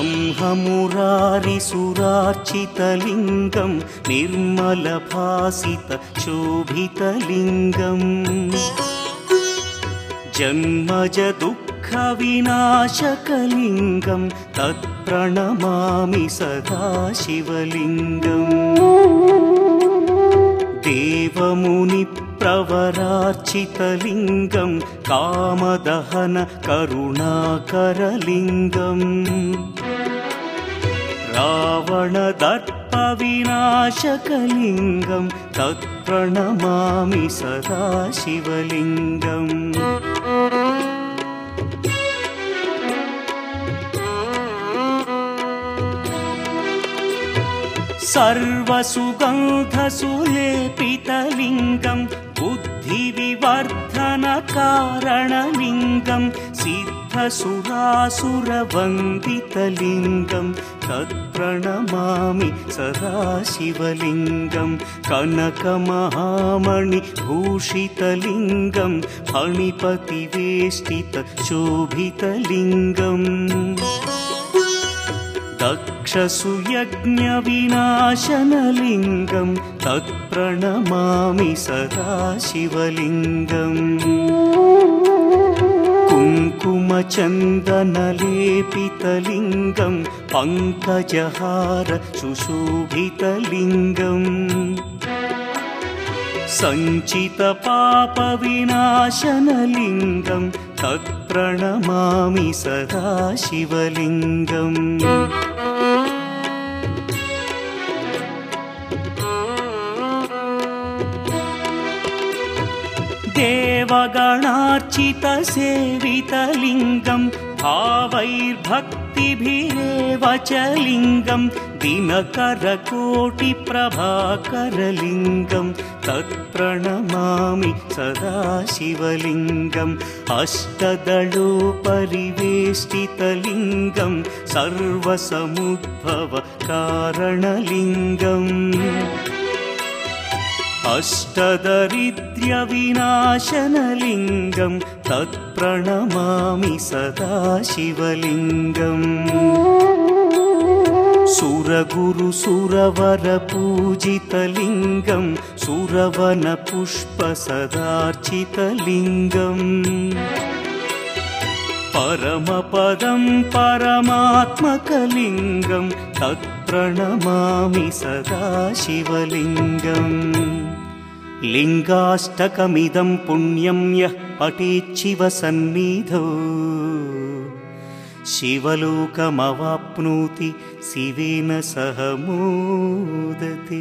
वारिसुरार्चितलिङ्गं निर्मलभासित शोभितलिङ्गम् जन्मज दुःखविनाशकलिङ्गं तत्प्रणमामि सदा शिवलिङ्गम् देवमुनिप्रवरार्चितलिङ्गं कामदहन करुणाकरलिङ्गम् रावणदर्पविनाशकलिङ्गं तत्प्रणमामि सदा शिवलिङ्गम् सर्वसुगन्धसुलेपितलिङ्गं बुद्धिविवर्धनकारणलिङ्गं सिद्धसुरासुरवन्दितलिङ्गं तत्प्रणमामि सदा शिवलिङ्गं कनकमहामणिभूषितलिङ्गं फणिपतिवेष्टितशोभितलिङ्गम् दक्षसुयज्ञविनाशनलिङ्गं तत्प्रणमामि सदा शिवलिङ्गम्। कुङ्कुमचन्दनलेपितलिङ्गं पङ्कजहार सुशोभितलिङ्गम्। सञ्चितपापविनाशनलिङ्गं तत्प्रणमामि सदा शिवलिङ्गम् देवगणार्चितसेवितलिङ्गं भावैर्भक्तिभिरेव च लिङ्गं दिनकरकोटिप्रभाकरलिङ्गं तत्प्रणमामि सदा शिवलिङ्गम् अष्टदलोपरिवेष्टितलिङ्गं सर्वसमुद्भवकारणलिङ्गम् अष्टदरिद्र्यविनाशनलिङ्गं तत्प्रणमामि सदा शिवलिङ्गम्। सुरगुरुसुरवरपूजितलिङ्गं सुरवनपुष्पसदार्चितलिङ्गम्। परमपदं परमात्मकलिङ्गं तत्प्रणमामि सदा शिवलिङ्गम् लिङ्गाष्टकमिदं पुण्यं यः पठेच्छिवसन्निधौ शिवलोकमवाप्नोति शिवेन सह मोदते